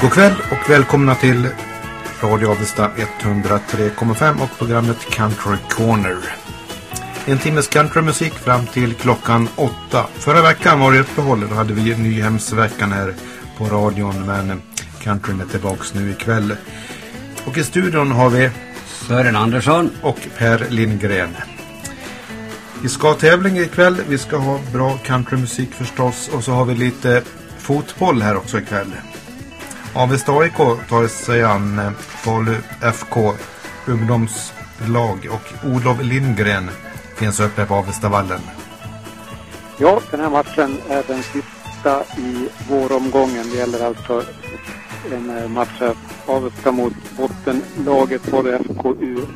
God kväll och välkomna till Radio Avesta 103,5 och programmet Country Corner. En timmes countrymusik fram till klockan åtta. Förra veckan var det uppehåll, då hade vi Nyhemsveckan här på radion men countryn är tillbaks nu ikväll. Och i studion har vi Sören Andersson och Per Lindgren. Vi ska ha tävling ikväll, vi ska ha bra countrymusik förstås och så har vi lite fotboll här också ikväll. Avesta AIK tar sig an Falu eh, FK ungdomslag och Olof Lindgren finns uppe på Avestavallen. Ja, den här matchen är den sista i våromgången. Det gäller alltså en eh, match match Avesta mot bottenlaget Falu FKU.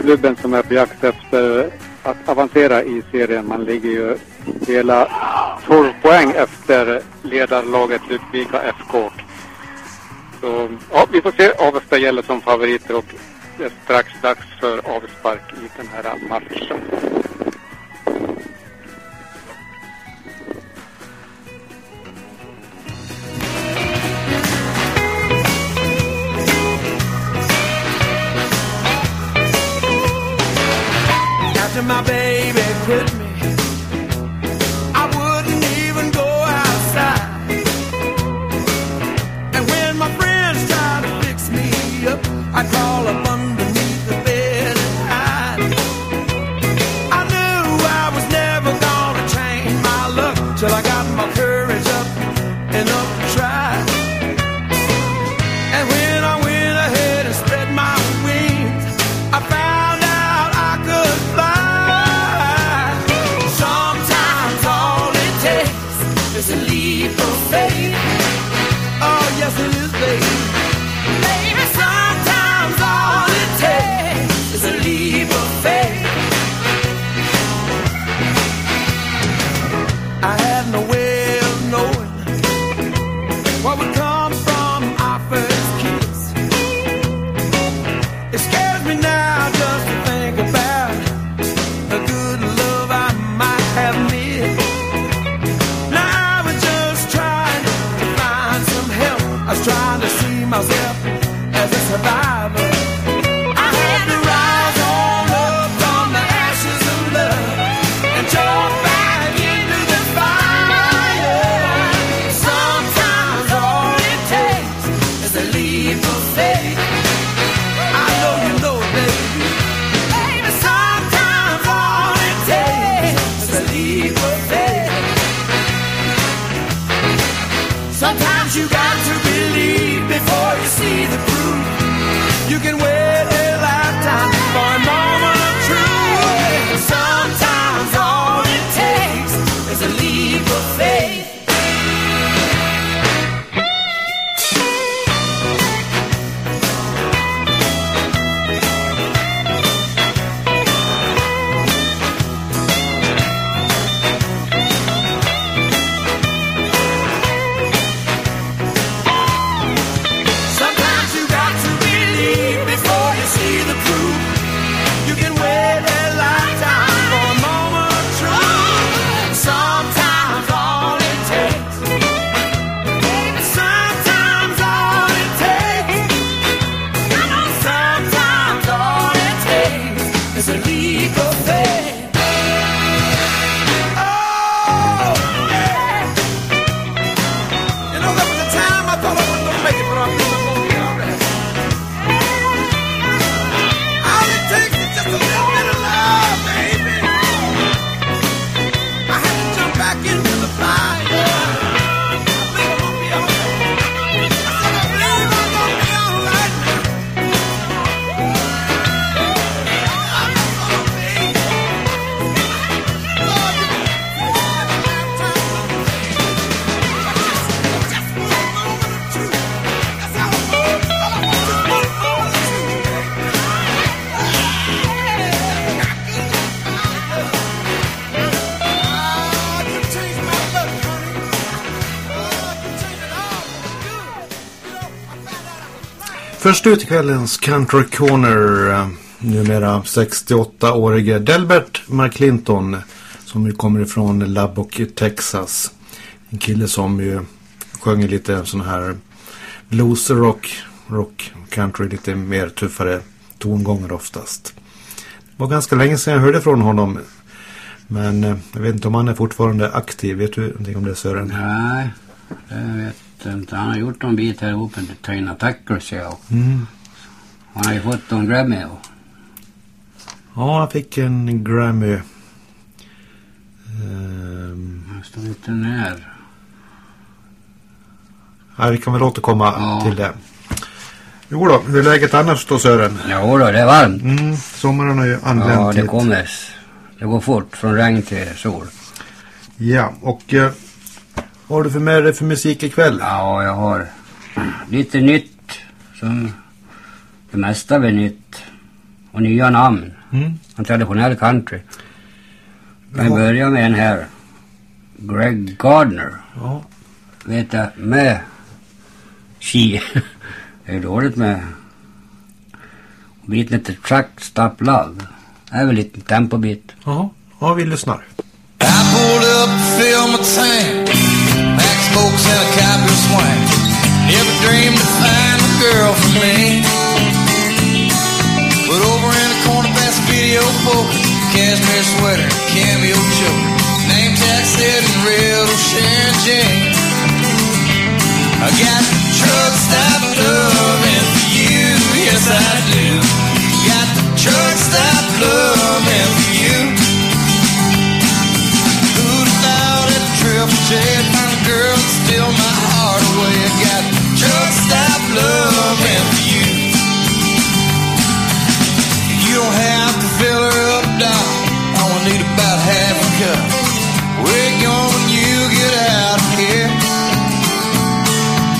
Klubben som är på jakt efter att avancera i serien. Man ligger ju hela 12 poäng efter ledarlaget Ludvika FK. Så ja, vi får se. Avesta gäller som favoriter och det är strax dags för avspark i den här matchen. After my baby quit me, Först ut i kvällens Country Corner. Eh, numera 68-årige Delbert McClinton. Som ju kommer ifrån Lubbock, Texas. En kille som ju sjöng lite sån här blues rock, rock, country, lite mer tuffare tongångar oftast. Det var ganska länge sedan jag hörde från honom. Men eh, jag vet inte om han är fortfarande aktiv. Vet du någonting om det Sören? Nej, det vet. Han har gjort en bit här uppe till Tina Tucker Show. Mm. Han har ju fått en Grammy. och- Ja, han fick en Grammy. Ehm, Han står inte när. ja, vi kan väl återkomma Ja. till det. Jo då, hur är läget annars då Sören? Jo då, det är varmt. Mm, sommaren har ju anlänt Ja, det hit. kommer. Det går fort från regn till sol. Ja, och eh, vad har du för med dig för musik ikväll? Ja, jag har lite nytt. Som det mesta är nytt. Och nya namn. Mm. En traditionell country. Vi Ja. börjar med en här. Greg Gardner. Ja. Vet jag, med ski. Det är dåligt med biten heter Truck Stop Love. Det är väl lite tempobit. Ja, ja vi lyssnar. I pulled up fill my tank. Smokes and a copper swing. Never dreamed to find a girl for me. But over in the corner past video poker, cashmere sweater, cameo choker, name tag said in red Sharon Jane. I got truck stop loving for you, yes I do. Got truck stop loving for you. Who'd have thought at Triple J found a girl to steal my heart away? I got truck stop loving you. You don't have to fill her up, doc. I only need about half a cup. Where you going you get out of here?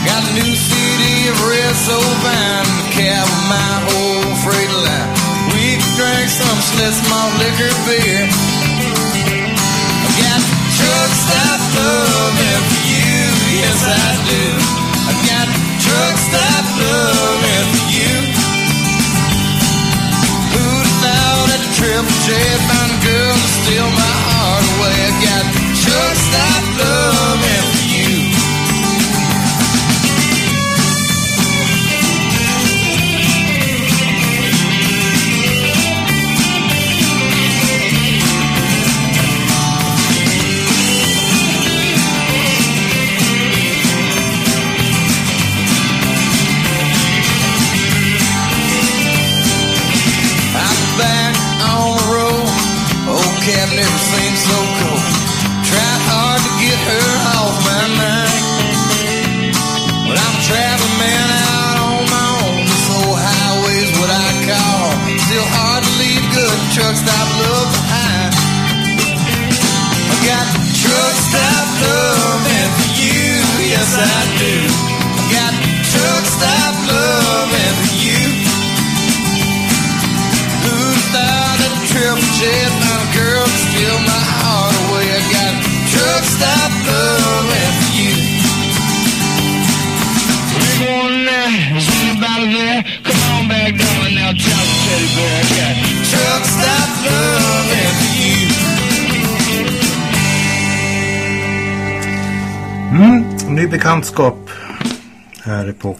Got a new CD of Red Soul Vine, the cab of my old freight line. We can drink some slit malt liquor beer. I got truck stop loving yes I do.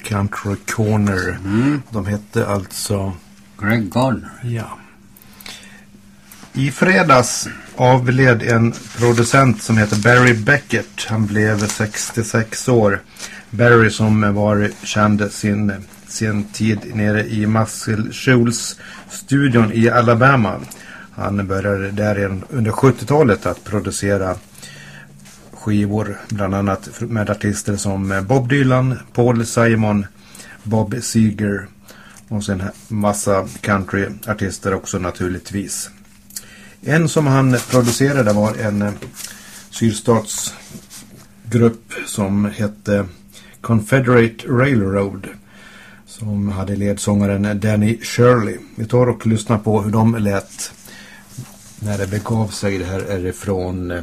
Country Corner. De hette alltså... Greg Gardner. Ja. I fredags avled en producent som heter Barry Beckett. Han blev 66 år. Barry som var känd sin, sin tid nere i Muscle Shoals studion i Alabama. Han började där under 70-talet att producera skivor. Bland annat med artister som eh, Bob Dylan, Paul Simon, Bob Seger och sen massa countryartister också naturligtvis. En som han producerade var en eh, sydstatsgrupp som hette Confederate Railroad. Som hade ledsångaren Danny Shirley. Vi tar och lyssnar på hur de lät när det begav sig. Det här är ifrån eh,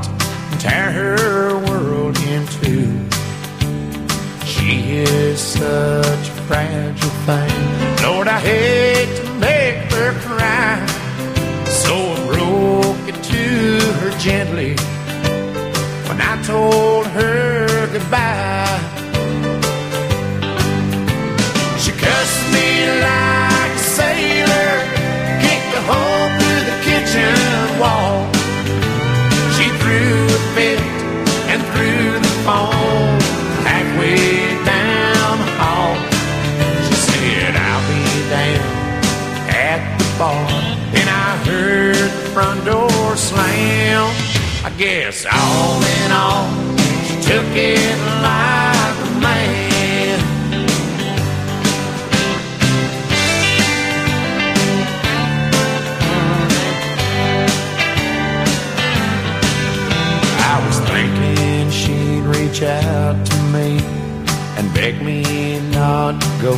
tear her world in two. She is such a fragile thing. Lord, I hate to make her cry. So I broke it to her gently when I told her goodbye. I guess all in all, she took it like a man. I was thinking she'd reach out to me and beg me not to go.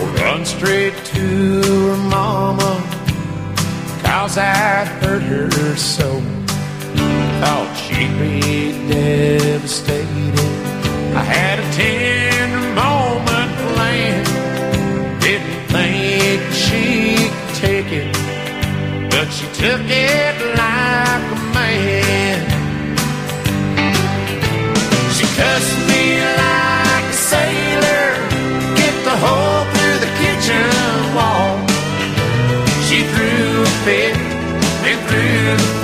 Or run straight to I'd hurt her so. Thought she'd be devastated. I had a tender moment planned. Didn't think she could take it but she took it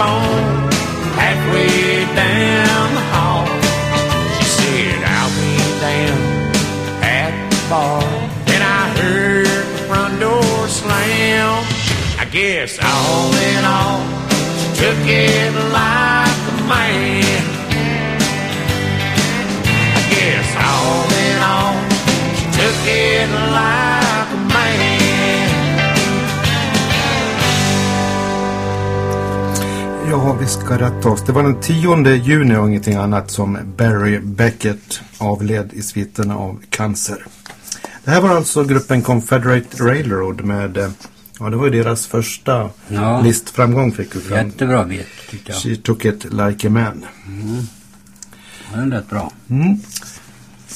phone halfway down the hall. She said, I'll be down at the bar. Then I heard the front door slam. I guess all in all, she took it like a man. I guess all in all, she took it like Ja, vi ska rätta oss. Det var den 10 juni och ingenting annat som Barry Beckett avled i sviterna av cancer. Det här var alltså gruppen Confederate Railroad med, eh, ja det var ju deras första Ja. listframgång fick vi fram. Jättebra bit tyckte jag. She took it like a man. Den lät bra.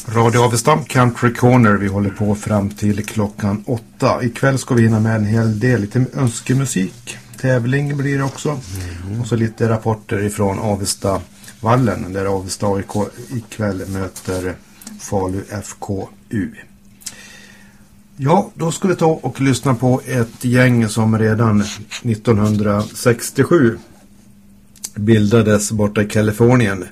Radio Avesta, Country Corner. Vi håller på fram till klockan åtta. Ikväll ska vi hinna med en hel del. Lite önskemusik. Tävling blir det också. Och så lite rapporter ifrån Avesta vallen där Avesta AIK ikväll möter Falu FKU. Ja, då ska vi ta och lyssna på ett gäng som redan 1967 bildades borta i Kalifornien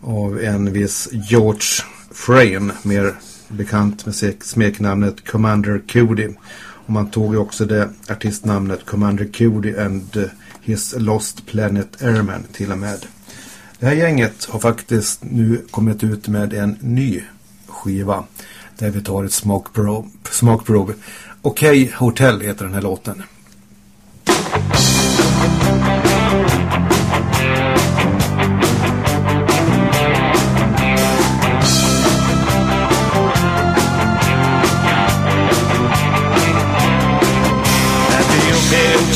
av en viss George Frame, mer bekant med smeknamnet Commander Cody. Och man tog ju också det artistnamnet Commander Cody and His Lost Planet Airmen till och med. Det här gänget har faktiskt nu kommit ut med en ny skiva där vi tar ett smakprov. smakprov. Okej Hotel heter den här låten.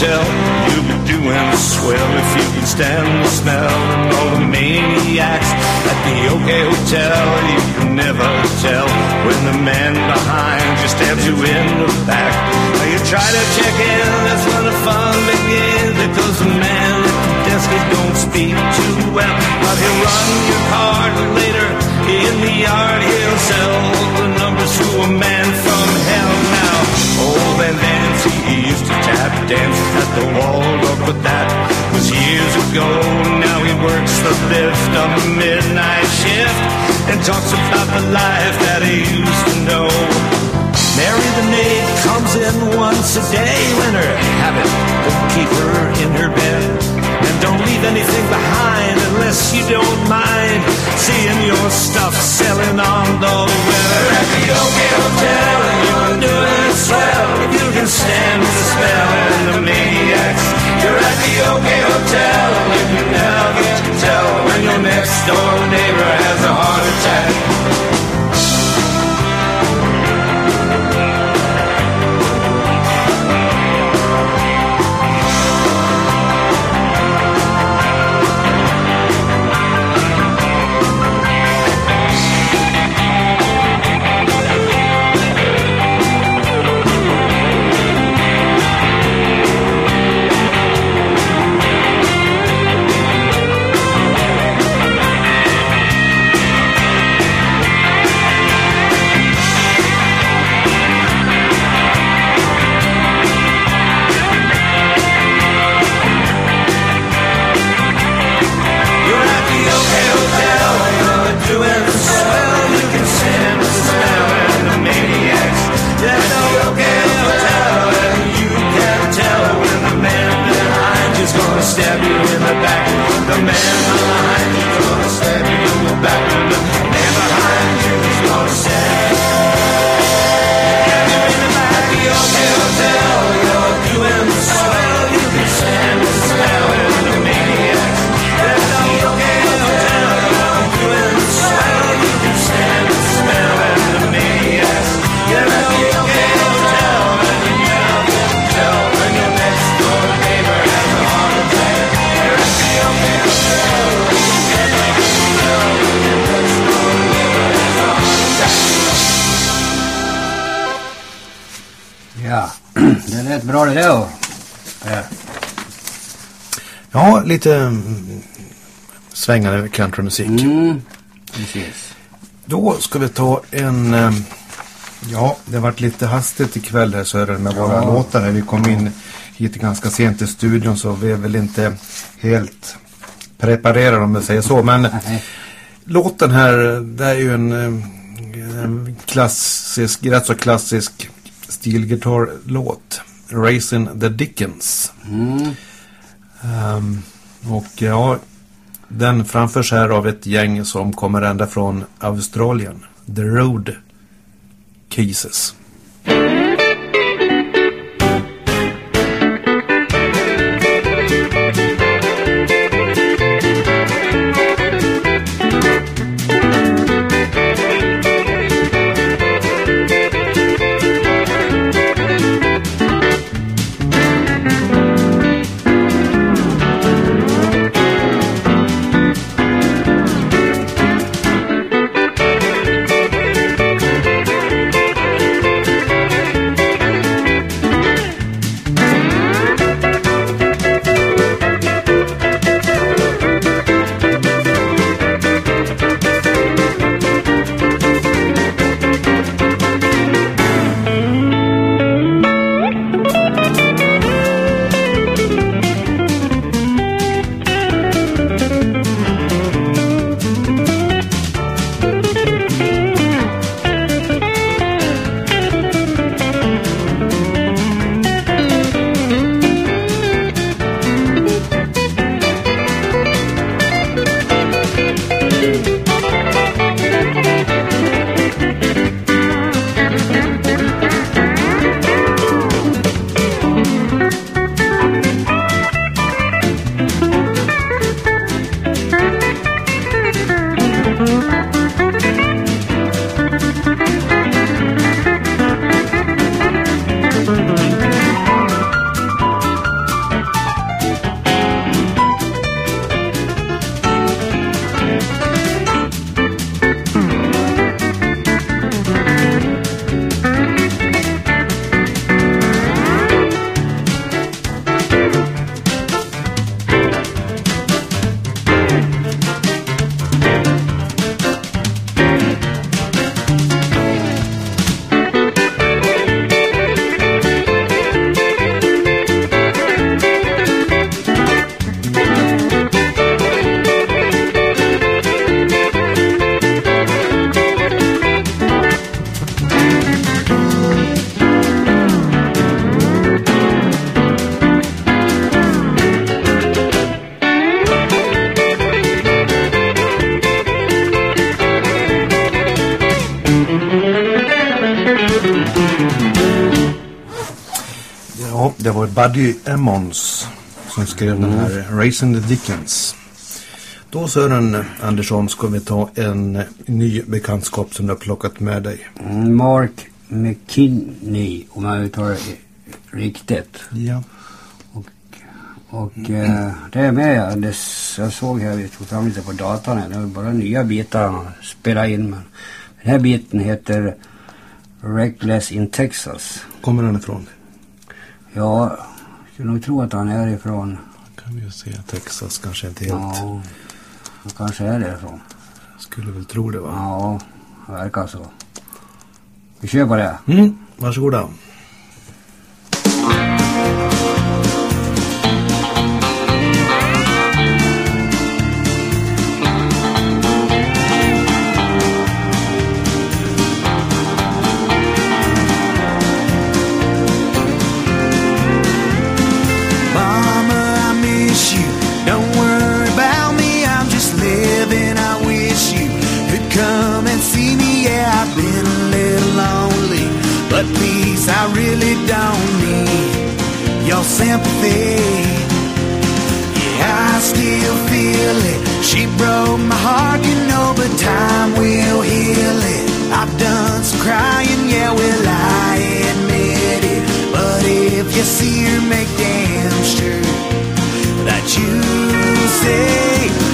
Hotel, you'll be doing swell if you can stand the smell and all the maniacs. At the OK Hotel, you can never tell when the man behind you stabs you in the back. Now you try to check in, that's when the fun begins because the man at the desk he don't speak too well. But he'll run your card later in the yard. He'll sell the numbers to a man from hell now. Old Van Dance, he used to tap dance at the Waldorf, but that was years ago. Now he works the lift on the midnight shift and talks about the life that he used to know. Mary the maid comes in once a day when her habit won't keep her in her bed. And don't leave anything behind unless you don't mind seeing your stuff selling on the web. At the OK Hotel, you're doing swell. If you can stand the smell and the maniacs, you're at the OK Hotel, and you can never tell when your next door neighbor has a heart attack. Lite mm, svängande countrymusik. Mm, precis. Då ska vi ta en... eh, Ja, det har varit lite hastigt ikväll här Sören med våra Ja. låtar. Här. Vi kom in hit ganska sent i studion så vi är väl inte helt preparerade om jag säger så. Men Nej. låten här, det är ju en, eh, en klassisk, rätt så klassisk stilgitarrlåt. Racing the Dickens. Mm. Ehm, och eh, ja, den framförs här av ett gäng som kommer ända från Australien. The Road Cases. Buddy Emmons som skrev den här Racing the Dickens. Då Sören Andersson ska vi ta en ny bekantskap som du har plockat med dig. Mm, Mark McKinney, om jag uttalar det riktigt. Ja. Och eh, det är med, det, s- jag såg här, vi tog fram lite på datorn här, det var bara nya bitar han har spelat in. Men den här biten heter Reckless in Texas. Kommer den ifrån? Ja, skulle nog tro att han är ifrån, Kan vi ju se. Texas kanske inte helt. ja, han kanske är därifrån. Skulle väl tro det va? Ja, det verkar så. Vi kör på det. Mm, varsågoda. Sympathy. Yeah, I still feel it. She broke my heart, you know, but time will heal it. I've done some crying, yeah, well, I admit it. But if you see her, make damn sure that you say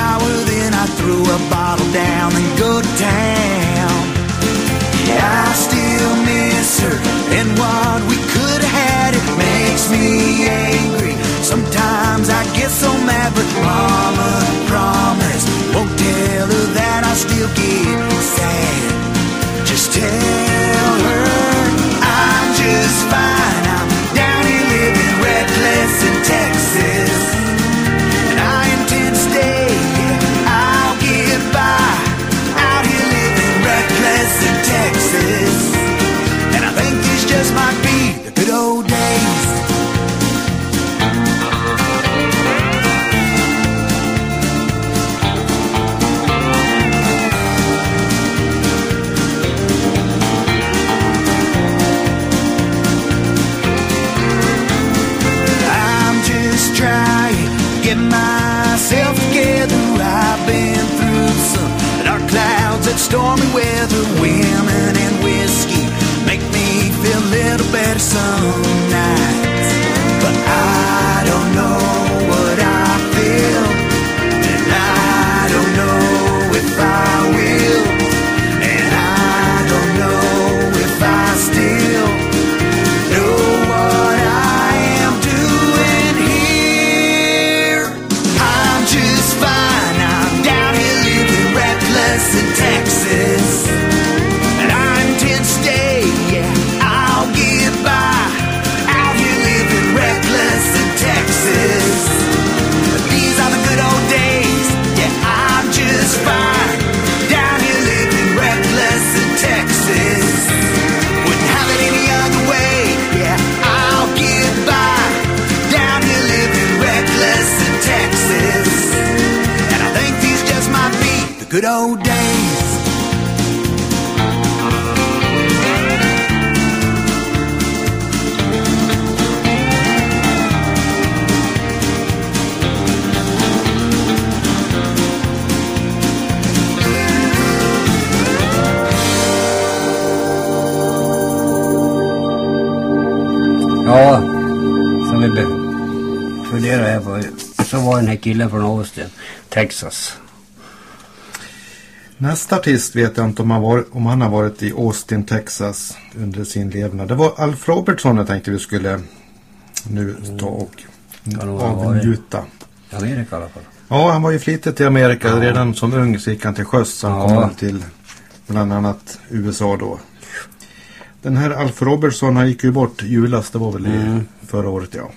shower, then I threw a bottle down and go to town. Yeah, I still miss her and what we could have had. It makes me angry. Sometimes I get so mad, but Mama promise, won't tell her that I still get sad. Just tell her I'm just fine. Killen från Austin, Texas. Nästa artist vet jag inte om han, var, om han har varit i Austin, Texas under sin levnad. Det var Alf Robertson jag tänkte vi skulle nu ta och ha varit. avnjuta. I Amerika i alla fall. Ja, han var ju flitigt i Amerika. Redan som ung så gick han till sjöss. Så han Ja. kom till bland annat USA då. Den här Alf Robertson han gick ju bort julas. Det var väl i förra året ja.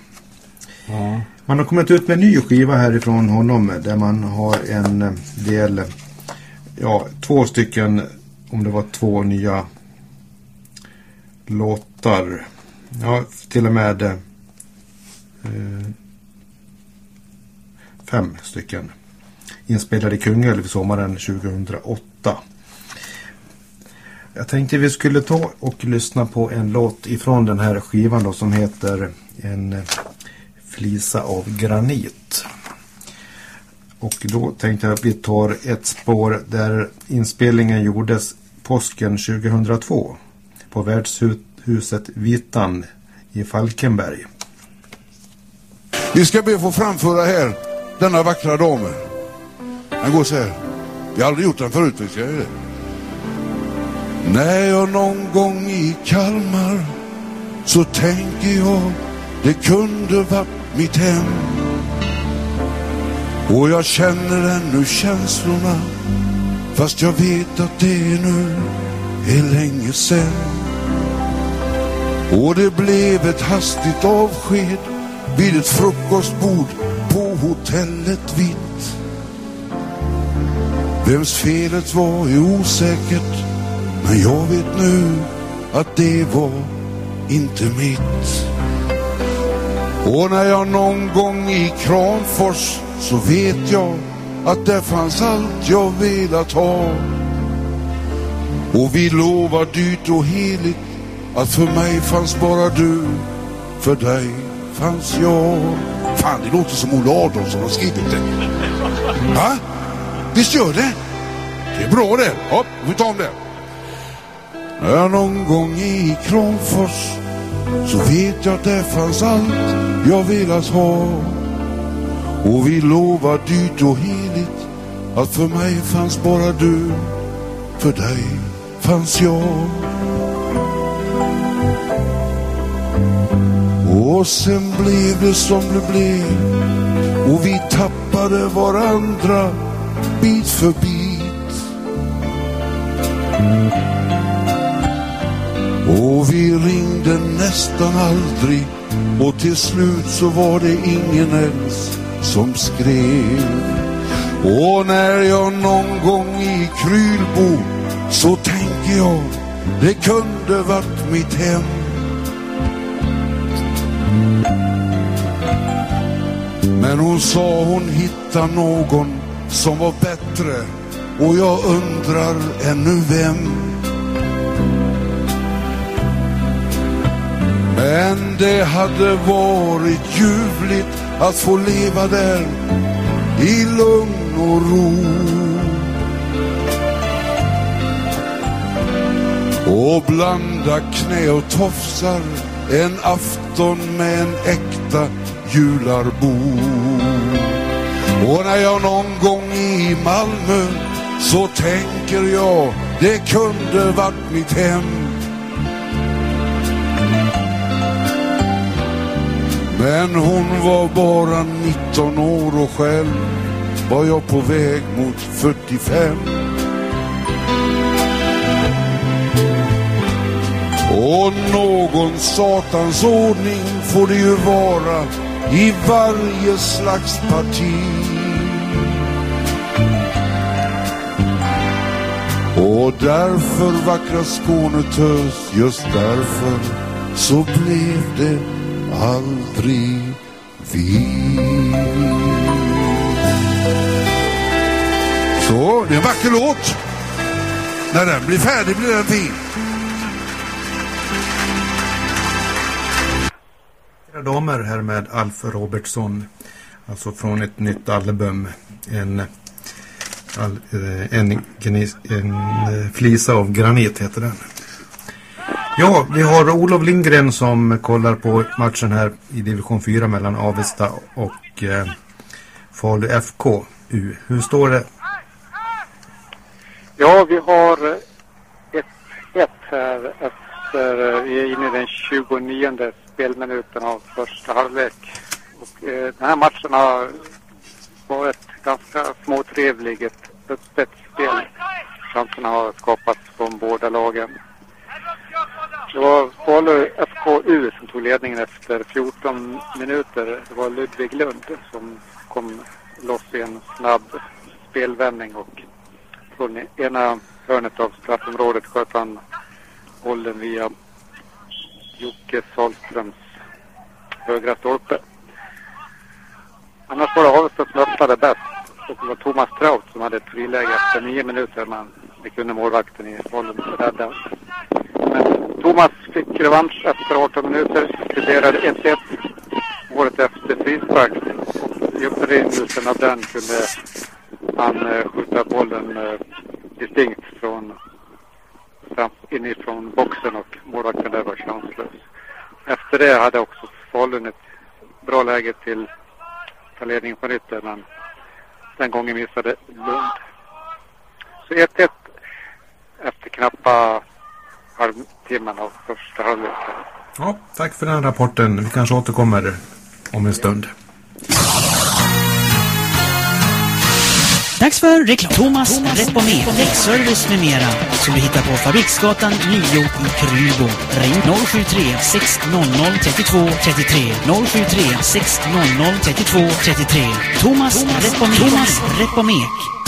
Ja. Man har kommit ut med en ny skiva härifrån honom där man har en eh, del, ja två stycken, om det var två nya låtar. Ja, till och med eh, fem stycken. Inspelade i Kungälv sommaren 2008. Jag tänkte vi skulle ta och lyssna på en låt ifrån den här skivan då som heter En eh, flisa av granit. Och då tänkte jag att vi tar ett spår där inspelningen gjordes påsken 2002 på värdshuset Vitan i Falkenberg. Vi ska be att få framföra här denna vackra damen. Den går så här. Vi har aldrig gjort den förut, vi ska göra det. När jag någon gång i Kalmar så tänker jag det kunde varit mitt hem. Och jag känner ännu känslorna fast jag vet att det nu är länge sen. Och det blev ett hastigt avsked vid ett frukostbord på hotellet Vitt. Vems felet var är osäkert, men jag vet nu att det var inte mitt. Och när jag någon gång i Kramfors så vet jag att där fanns allt jag velat ha. Och vi lovar dyrt och heligt att för mig fanns bara du, för dig fanns jag. Fan, det låter som Olle Adolphson har skrivit det. Va? Visst gör det? Det är bra det. Ja, vi tar om det. När jag någon gång i Kramfors så vet jag att det fanns allt jag velat ha. Och vi lovar dyrt och heligt att för mig fanns bara du, för dig fanns jag. Och sen blev det som det blev och vi tappade varandra bit för bit. Och vi ringde nästan aldrig och till slut så var det ingen ens som skrev. Och när jag någon gång i Krylbo så tänker jag det kunde varit mitt hem. Men hon sa hon hittar någon som var bättre och jag undrar ännu vem. Men det hade varit ljuvligt att få leva där i lugn och ro. Och blanda knä och tofsar en afton med en äkta jularbo. Och när jag någon gång är i Malmö så tänker jag det kunde varit mitt hem. Men hon var bara 19 år och själv var jag på väg mot 45. Och någon satans ordning får det ju vara i varje slags parti. Och därför vackra Skånetös, just därför så blev det aldrig vi. Så, det är en vacker låt. När den blir färdig blir den fin. Mina damer här med Alf Robertson. Alltså från ett nytt album. En, eh, en, en, en flisa av granit heter den. Ja, vi har Olof Lindgren som kollar på matchen här i division 4 mellan Avesta och eh, Falu FK. U. Hur står det? Ja, vi har eh, 1-1 här efter, eh, vi är inne i den 29 spelminuten av första halvlek. Och, eh, den här matchen har varit ganska småtrevlig, ett öppet spel. Chanserna har skapats från båda lagen. Det var Falu FKU som tog ledningen efter 14 minuter. Det var Ludvig Lund som kom loss i en snabb spelvändning och från ena hörnet av straffområdet sköt han bollen via Jocke Sahlströms högra stolpe. Annars var det Avesta som öppnade bäst. Och det var Thomas Traut som hade ett friläge efter nio minuter men det kunde målvakten i bollen rädda. Revansch efter 18 minuter. Kvitterade 1-1. Året efter frispark. Och i upprinnelsen av den kunde han eh, skjuta bollen eh, distinkt från inifrån boxen och målvakten där var chanslös. Efter det hade också Falun ett bra läge till att ta ledningen på nytt där, men den gången missade Lund. Så 1-1 efter knappa halv halvtimmen av första halvlek. Ja, tack för den rapporten. Vi kanske återkommer om en stund. Dags för reklam. Thomas Repomer, däckservice med mera. Som du hittar på Fabriksgatan 9 i Krylbo. Ring 073 600 32 33. 073 600 32 33. Thomas Repomer. Thomas Repomek.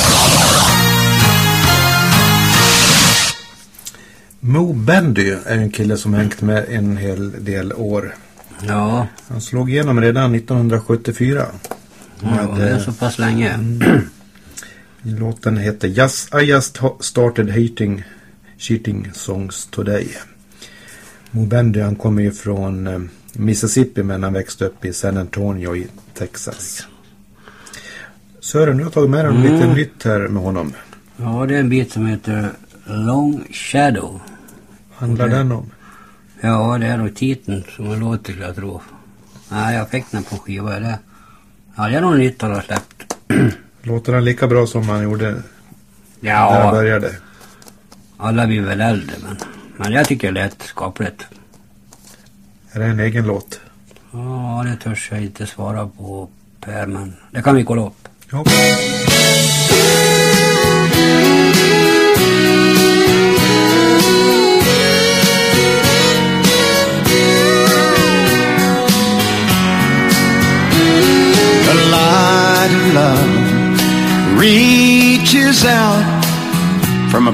Mo Bendy är en kille som hängt med en hel del år. Ja, Han slog igenom redan 1974. ja det är så pass länge. Låten heter just, I just started hating cheating songs today. Mo Bendy han kommer ju från eh, Mississippi men han växte upp i San Antonio i Texas. Sören, du har tagit med dig Mm. lite nytt här med honom. Ja, det är en bit som heter Long Shadow. Handlar Okej. den om? Ja, det är nog titeln som den låter skulle jag tro. Nej, jag fick den på skiva. Det. Ja, det är nog nytt han har släppt. Låter den lika bra som han gjorde när han Ja, började? alla blir väl äldre men, men jag tycker det lät skapligt. Är det en egen låt? Ja, det törs jag inte svara på Per, men det kan vi kolla upp. Ja.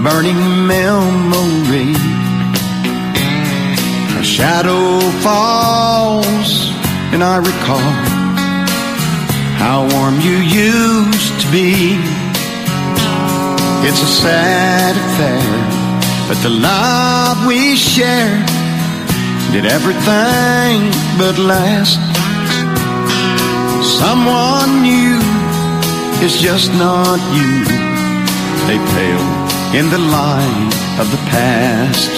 Burning memory. A shadow falls, and I recall how warm you used to be. It's a sad affair, but the love we shared did everything but last. Someone new is just not you. They pale in the light of the past.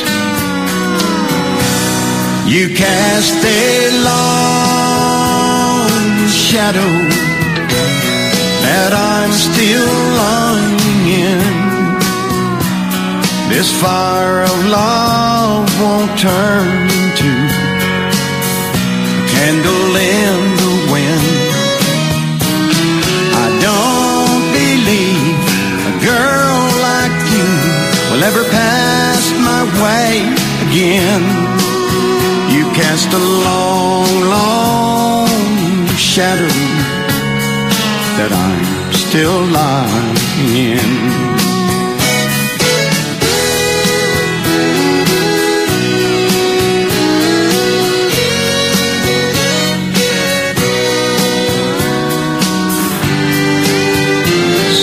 You cast a long shadow that I'm still lying in. This fire of love won't turn into a candle in ever pass my way again. You cast a long, long shadow that I'm still lying in.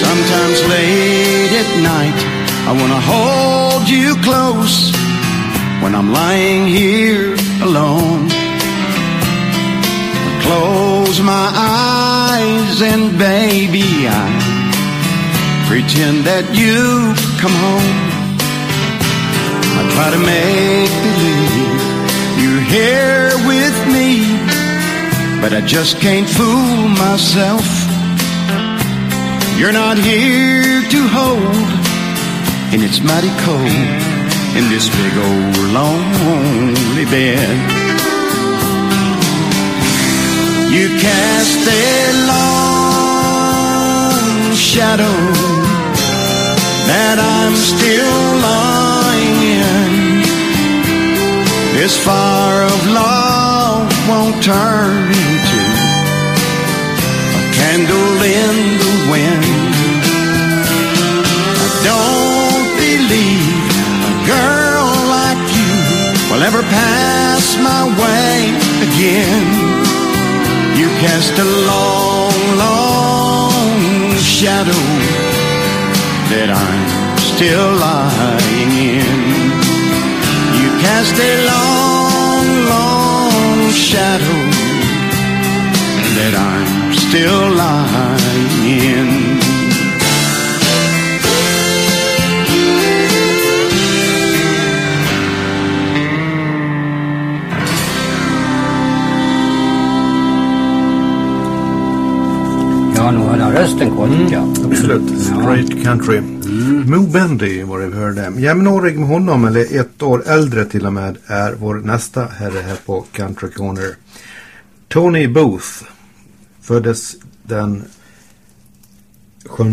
Sometimes late at night, I wanna hold you close when I'm lying here alone. Close my eyes and baby, I pretend that you've come home. I try to make believe you're here with me, but I just can't fool myself. You're not here to hold, and it's mighty cold in this big old lonely bed. You cast a long shadow that I'm still lying in. This fire of love won't turn into a candle in the wind. Will ever pass my way again. You cast a long, long shadow that I'm still lying in. You cast a long, long shadow that I'm still lying in. Ja, nog han rösten kvar tycker jag. Absolut. Straight country. Mo Bendy var det vi hörde. Jämnårig med honom, eller ett år äldre till och med, är vår nästa herre här på Country Corner. Tony Booth. Föddes den 7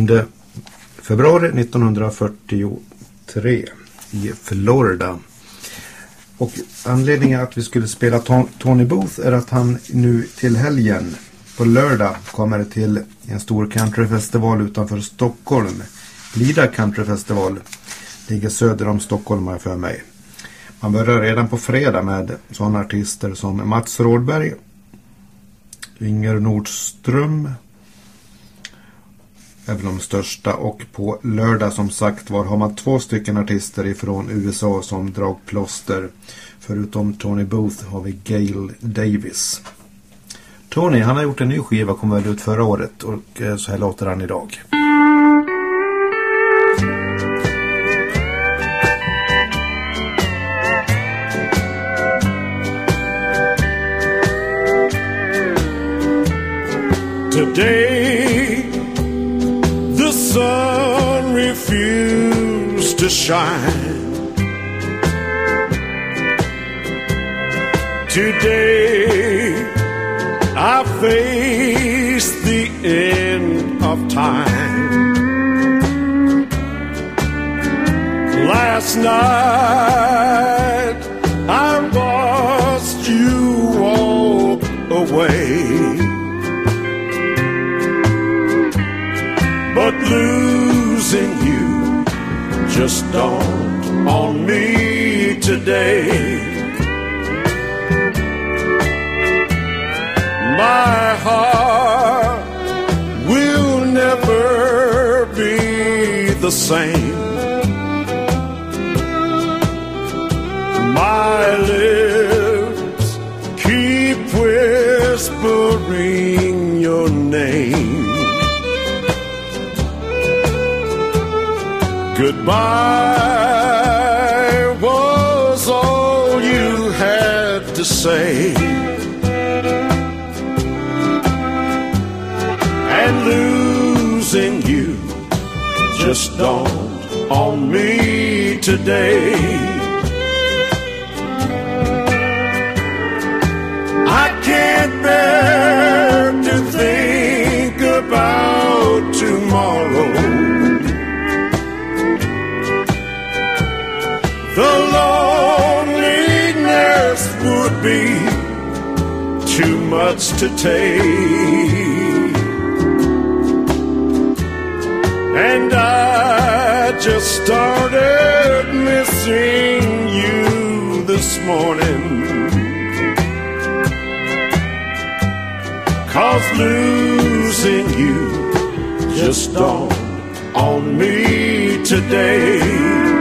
februari 1943 i Florida. Och anledningen att vi skulle spela Ton- Tony Booth är att han nu till helgen på lördag kommer till en stor countryfestival utanför Stockholm. Lida countryfestival. Ligger söder om Stockholm har jag för mig. Man börjar redan på fredag med sådana artister som Mats Rådberg, Inger Nordström, är väl de största och på lördag som sagt var har man två stycken artister ifrån USA som dragplåster. Förutom Tony Booth har vi Gail Davis. Tony han har gjort en ny skiva, kom väl ut förra året och eh, så här låter han idag. Today, the sun refused to shine. Today, I face the end of time. Last night I watched you walk away. But losing you just dawned on me today. My heart will never be the same. My lips keep whispering your name. Goodbye was all you had to say. Just dawned on me today. I can't bear to think about tomorrow. The loneliness would be too much to take. And I just started missing you this morning. Cause losing you just dawned on me today.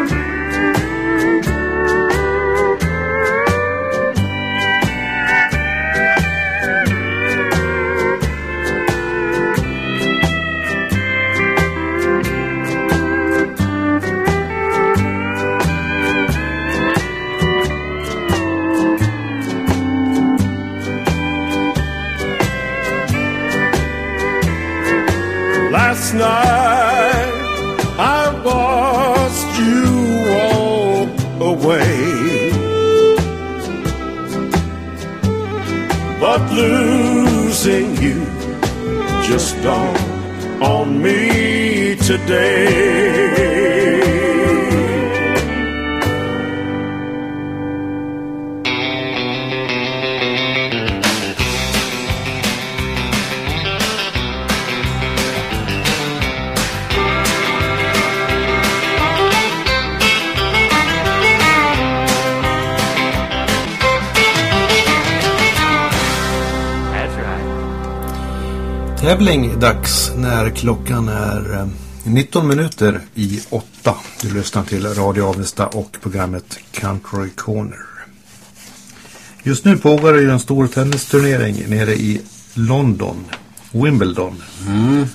Losing you just dawned on me today. Tävling dags när klockan är eh, 19 minuter i 8. Du lyssnar till Radio Avesta och programmet Country Corner. Just nu pågår det en stor tennisturnering nere i London, Wimbledon. Mm.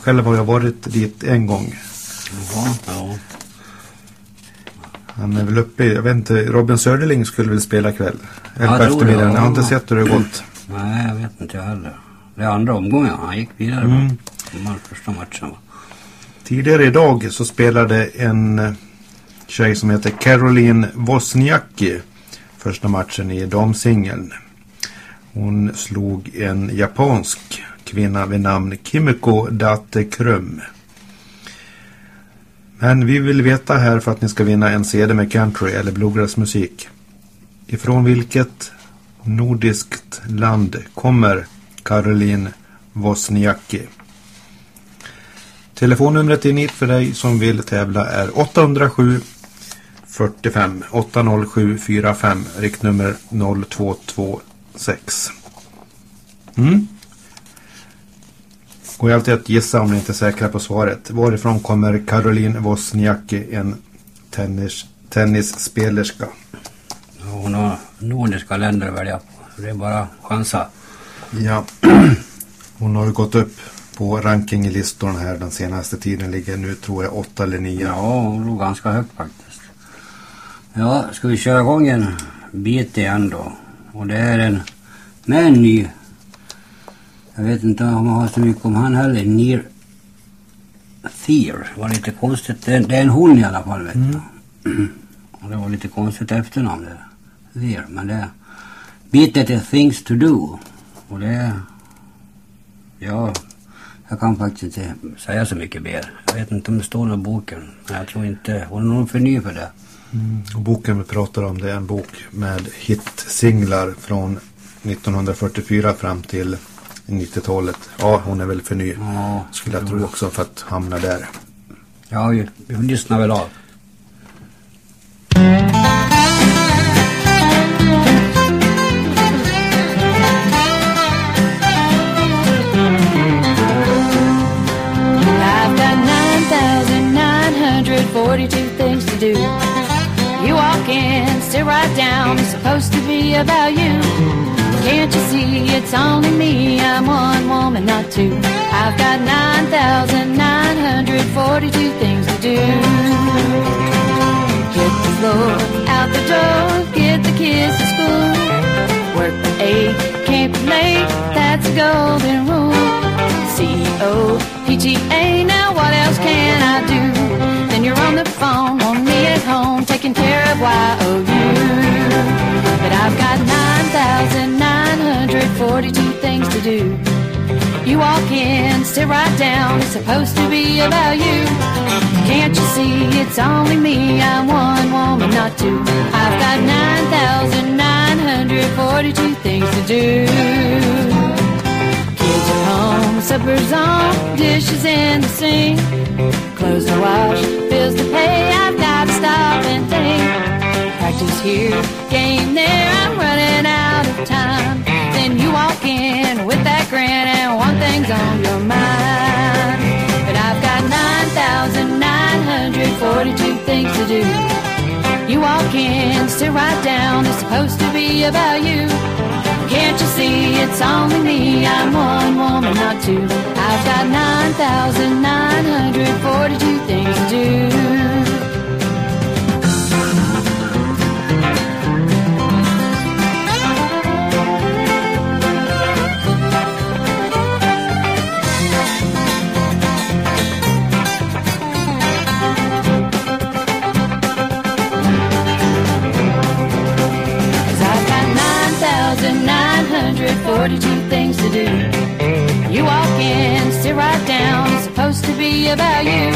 Själv har jag varit dit en gång. Jaha, ja. Han är väl uppe i, jag vet inte, Robin Söderling skulle väl spela kväll. Eller Ja, på eftermiddagen. Jag har inte ja. sett hur det har gått. Nej, jag vet inte jag heller. Det är andra omgången. Han gick vidare. Mm. De första matcherna. Tidigare idag så spelade en eh, tjej som heter Caroline Wozniacki första matchen i damsingeln. Hon slog en japansk kvinna vid namn Kimiko Date Krum. Men vi vill veta här för att ni ska vinna en CD med country eller bluegrassmusik. Ifrån vilket nordiskt land kommer Caroline Wozniacki? Telefonnumret in hit för dig som vill tävla är 807 45 807 45 riktnummer 0226. Mm. Går ju alltid att gissa om ni inte är säkra på svaret. Varifrån kommer Caroline Wozniacki, en tennis, tennisspelerska? Hon har nordiska länder att välja på. Det är bara att chansa. Ja, hon har ju gått upp på rankinglistorna här den senaste tiden. Ligger nu tror jag 8 eller 9. Ja, hon låg ganska högt faktiskt. Ja, ska vi köra igång en bit igen då? Och det är en med en ny. Jag vet inte om man har så mycket om han heller. Near. Det var lite konstigt. Det är, det är en hon i alla fall vet du. Och det var lite konstigt efternamn det. Thier. Men det. Bitet är Things to Do. Och det... Ja, jag kan faktiskt inte säga så mycket mer. Jag vet inte om det står något i boken. Men jag tror inte... Hon är nog för ny för det. Och boken vi pratar om det är en bok med hitsinglar från 1944 fram till 90-talet. Ja, hon är väl för ny. Ja, Skulle jag tro också för att hamna där. Ja, vi, vi lyssnar väl av. 9,942 things to do. You walk in, sit right down, it's supposed to be about you. Can't you see it's only me? I'm one woman, not two. I've got 9,942 things to do. Get the floor out the door, get the kids to school. Work the eight, can't be late, that's a golden rule. C-O-P-G-A, now what else can I do? On the phone, on me at home, taking care of Y-O-U. But I've got 9,942 things to do. You walk in, sit right down, it's supposed to be about you. Can't you see it's only me? I'm one woman, not two. I've got 9,942 things to do. Kids are home, supper's on, dishes in the sink. Clothes to wash, bills to pay, I've got to stop and think. Practice here, game there, I'm running out of time. Then you walk in with that grin and one thing's on your mind. But I've got 9,942 things to do. You walk in, sit right down, it's supposed to be about you. Can't you see it's only me? I'm one woman, not two. I've got 9,942 things to do. 9,942 things to do. You walk in, sit right down, it's supposed to be about you.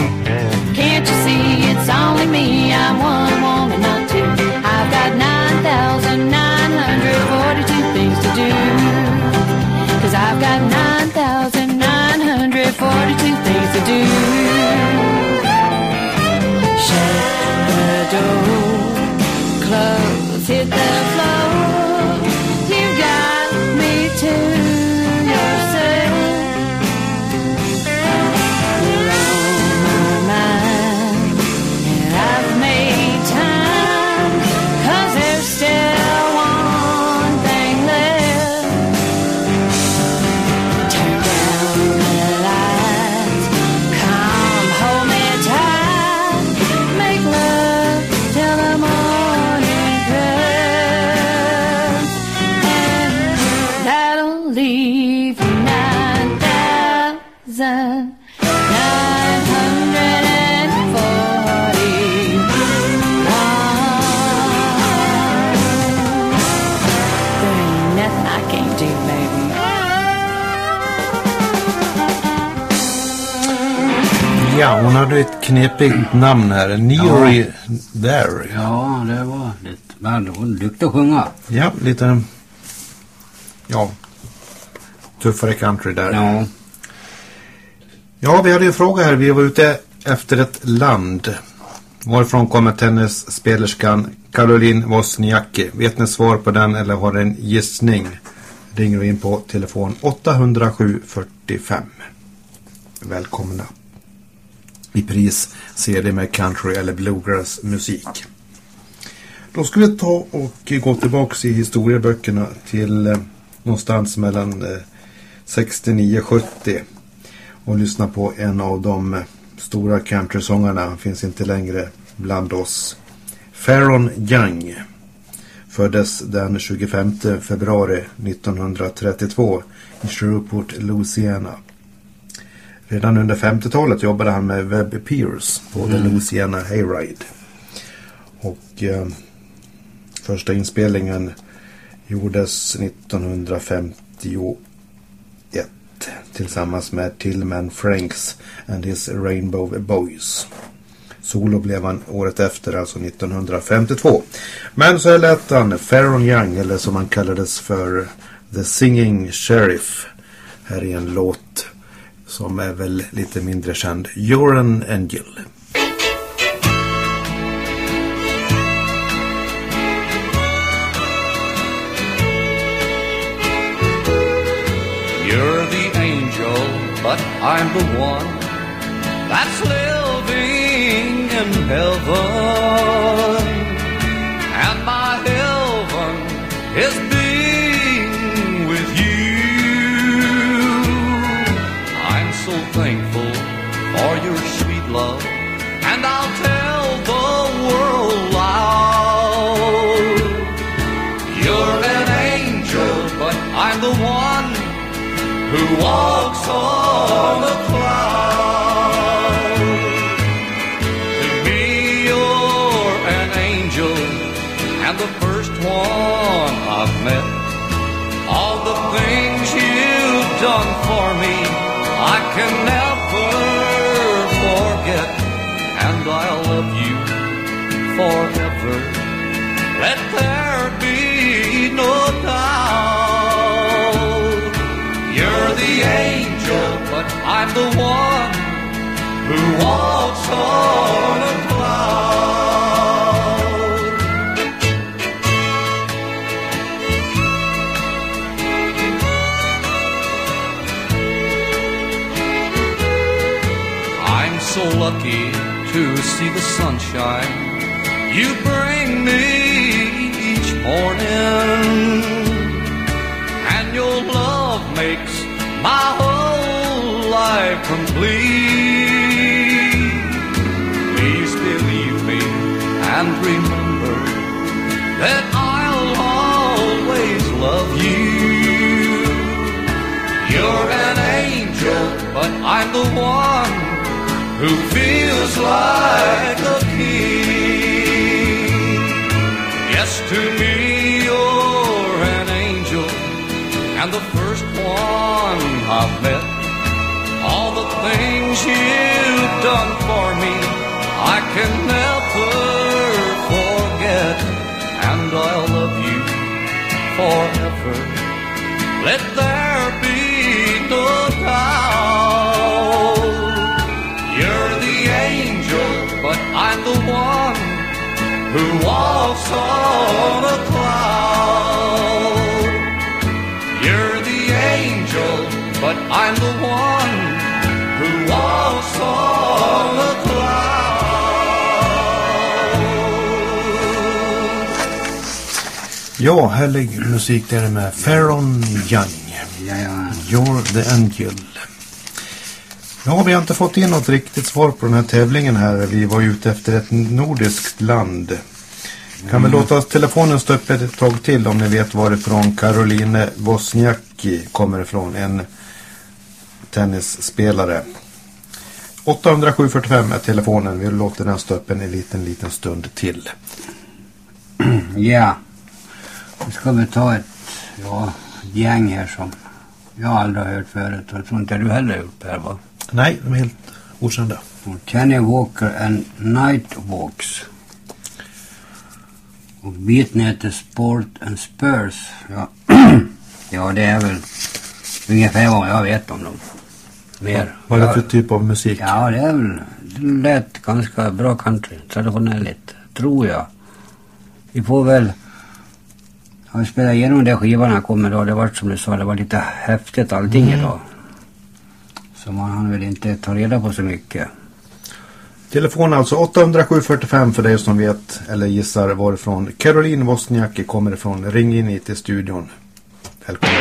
Can't you see it's only me? I'm one woman, not two. I've got 9,942 things to do. Cause I've got 9,942 things to do. Shut the door close, hit the floor. Ja, hon hade ett knepigt namn här. Neary There. Ja, det var lite... Men hon att sjunga. Ja, lite... Ja. Tuffare country där. Ja. Ja, vi hade en fråga här. Vi var ute efter ett land. Varifrån kommer tennisspelerskan Caroline Wozniacki? Vet ni svar på den eller har en gissning? Ringer vi in på telefon 807 45. Välkomna. I pris CD med country eller bluegrass musik. Då ska vi ta och gå tillbaks i historieböckerna till eh, någonstans mellan eh, 69-70 och lyssna på en av de eh, stora countrysångarna. Han finns inte längre bland oss. Farron Young föddes den 25 februari 1932 i Shreveport, Louisiana. Redan under 50-talet jobbade han med Webb Pierce på The Louisiana Hayride. Och eh, första inspelningen gjordes tillsammans med Tillman Franks and his Rainbow Boys. Solo blev han året efter, alltså 1952. Men så lät han Farron Young, eller som han kallades för The Singing Sheriff. Här är en låt som är väl lite mindre känd. You're an Angel. You're the angel, but I'm the one that's living in heaven. So lucky to see the sunshine you bring me each morning. And your love makes my whole life complete. And remember that I'll always love you. You're an angel, but I'm the one who feels like a king. Yes, to me, you're an angel, and the first one I've met. All the things you've done for me, I can never Let there be no doubt. You're the angel, but I'm the one who walks on a cloud. You're the angel, but I'm the one Ja, härlig musik där med Farron Young. You're the Angel. Ja, vi har inte fått in något riktigt svar på den här tävlingen här. Vi var ute efter ett nordiskt land. Kan vi Mm. låta telefonen stå uppe ett tag till om ni vet varifrån Caroline Wozniacki kommer ifrån. En tennisspelare. 80745 är telefonen. Vi låter den stå öppen en liten, liten stund till. Ja. Nu ska vi ta ett ja, gäng här som jag aldrig har hört förut. Och jag tror inte du heller har gjort Per va? Nej, de är helt okända. Och Kenny Walker and Night Walks. Och biten heter Sport and Spurs. Ja. ja, det är väl ungefär vad jag vet om dem. Mer. Vad är det för typ av musik? Ja, det är väl det lät ganska bra country. Traditionellt, tror jag. Vi får väl... Jag har spelat igenom det skivan jag kom idag. Det var som du sa, det var lite häftigt allting Mm. idag. Så man hann väl inte ta reda på så mycket. Telefon alltså 80745 för dig som vet eller gissar varifrån Caroline Wozniacki kommer ifrån. Ring in hit till studion. Välkommen.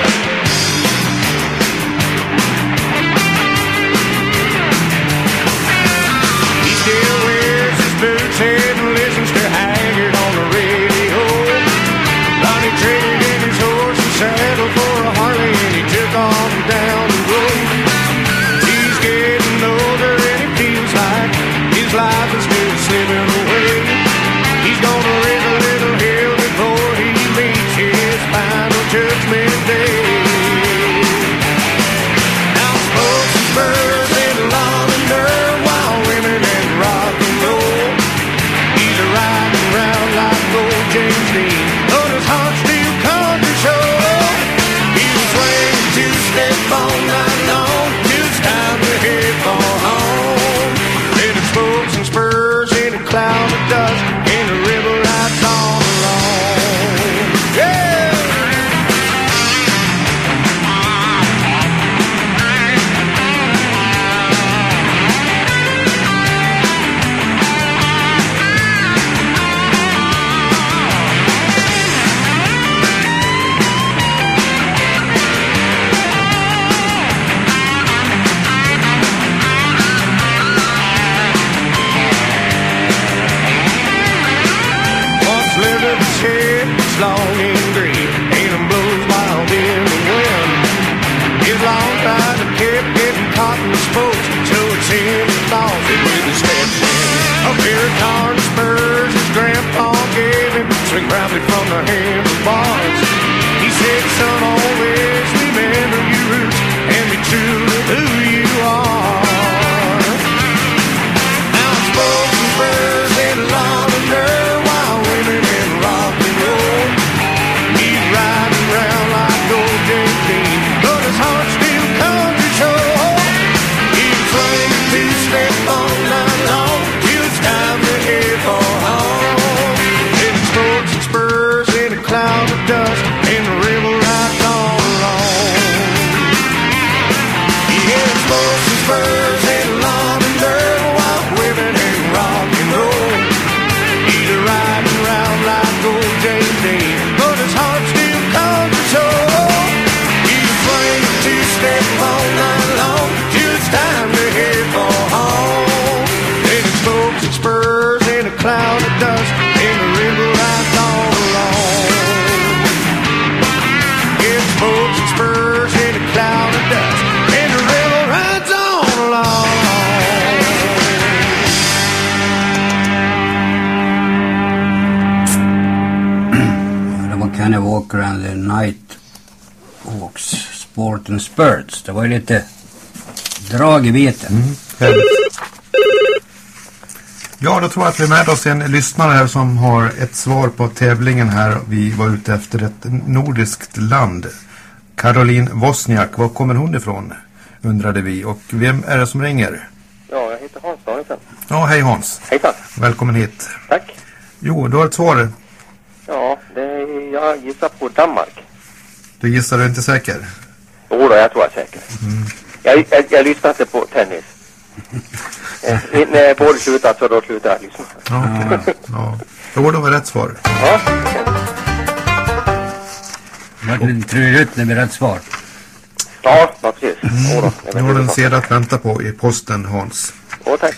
And Spurts. Det var ju lite drag i biten. Ja, då tror jag att vi är med oss en lyssnare här som har ett svar på tävlingen här. Vi var ute efter ett nordiskt land. Caroline Wozniak, var kommer hon ifrån? Undrade vi. Och vem är det som ringer? Ja, jag heter Hans Danielsson. Ja, hej Hans. Hejsan. Välkommen hit. Tack. Jo, du har ett svar. Ja, det är, jag gissar på Danmark. Du gissar du är inte säker? Jo då, jag tror jag är säker. Mm. Jag, jag, jag lyssnar inte på tennis. eh, när båda slutar så då slutar jag lyssna. Ja, okej. ja. Jo, det var rätt svar. Ja, Det trudelutt när vi rätt svar. ja, ja precis. Då, det Nu har är den väl sedan att vänta på i posten, Hans. Åh, tack.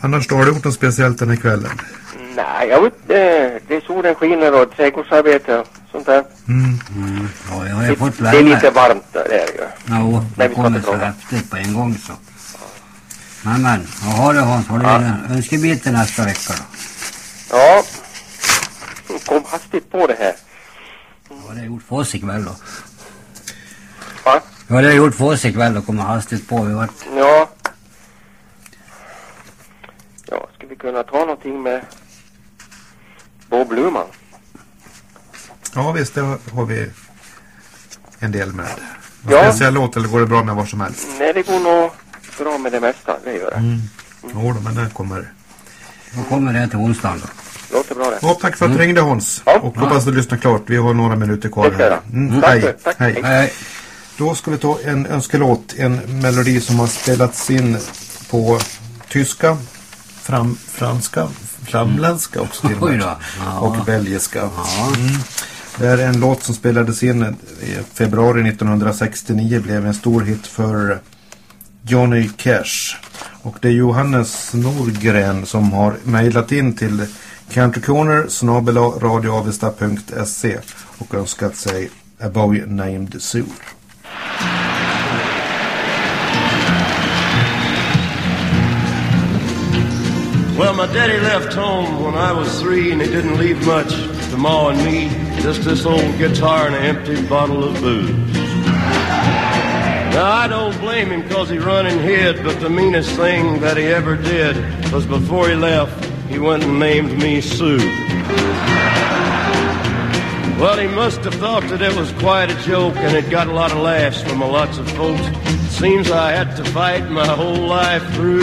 Annars då, har du gjort något speciellt den här kvällen? Nej, jag vet eh, det är solen skiner och trädgårdsarbete och sånt där. Mm. Ja, jag har fått Det är värme. lite varmt det är det ju. Ja, Nej, det vi ska kommer inte så häftigt på en gång så. Men men, vad har du Hans? Har du en önskebit till nästa vecka då? Ja, kom hastigt på det här. Vad har du gjort för oss ikväll då? Va? Vad har du gjort för oss ikväll och kommer hastigt på? Vi vart... Ja. Ja, ska vi kunna ta någonting med Bob Luman? Ja, visst, det har vi en del med. Någon Ja. speciell låt eller går det bra med vad som helst? Nej, det går nog bra med det mesta, det gör det. Mm. Jo, då, men det kommer. Då kommer det till onsdagen då. Låter bra det. Ja, tack för att du ringde Hans. Ja. Och hoppas du lyssnar klart. Vi har några minuter kvar Det ska jag här. Mm, Tack hej. tack. hej. Hej. Då ska vi ta en önskelåt. En melodi som har spelats in på tyska, fram, franska, flamländska också till och med. Och belgiska. Mm. Det är en låt som spelades in i februari 1969. Blev en stor hit för Johnny Cash. Och det är Johannes Norgren som har mejlat in till countrycorner radioavesta.se och önskat sig A Boy Named Sue. Well, my daddy left home when I was three, and he didn't leave much Ma and me. Just this old guitar and an empty bottle of booze. Now, I don't blame him because he run and hid, but the meanest thing that he ever did was before he left, he went and named me Sue. Well, he must have thought that it was quite a joke, and it got a lot of laughs from a lots of folks. Seems I had to fight my whole life through.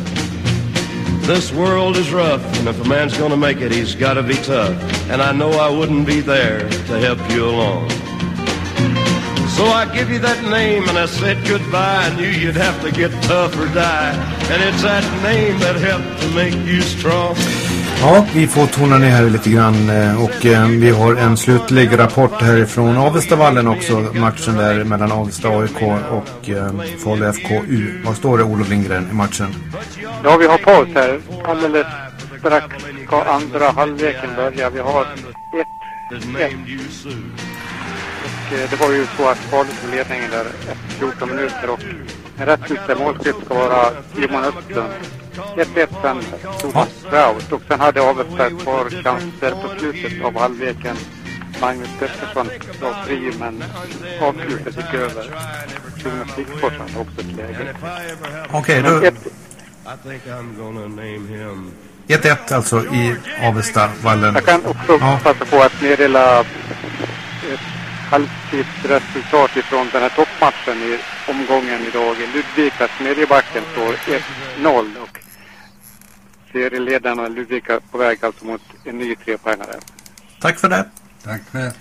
this world is rough, and if a man's gonna make it, he's gotta be tough. And I know I wouldn't be there to help you along. So I give you that name, and I said goodbye. I knew you'd have to get tough or die. And it's that name that helped to make you strong. Ja, vi får tona ner här lite grann eh, och eh, vi har en slutlig rapport härifrån Avestavallen också. Matchen där mellan Avesta AIK och eh, Falu FKU. Vad står det Olof Lindgren i matchen? Ja, vi har paus här. Alldeles strax ska andra halvleken börja. Vi har 1-1. Och eh, det var ju så att Falu tog ledningen där efter 14 minuter och en rättvis målskytt ska vara Simon Östlund. 1-1 sen Thomas Strauss och sen hade Avesta ett par chanser på slutet av halvleken. Magnus Pettersson var fri men avslutet gick över. Jonas Wikfors hade också ett läge. Okej, Men då... ett- I think I'm gonna name him 1-1 alltså i Avestavallen. Jag kan också Ja. passa på att meddela ett halvtidsresultat ifrån den här toppmatchen i omgången idag. Ludvika Smedjebacken står 1-0 och serieledarna Ludvika på väg alltså mot en ny trepoängare. Tack för det. Tack för det.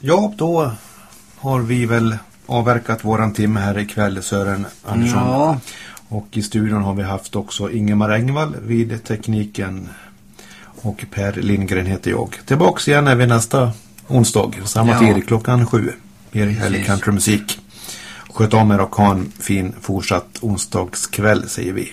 Ja, då har vi väl avverkat våran timme här ikväll Sören Andersson. Ja. Och i studion har vi haft också Ingemar Engvall vid tekniken. Och Per Lindgren heter jag. Tillbaks igen är vi nästa onsdag. Samma Ja. tid klockan sju. Mer härlig countrymusik. Sköt om er och ha en fin fortsatt onsdagskväll säger vi.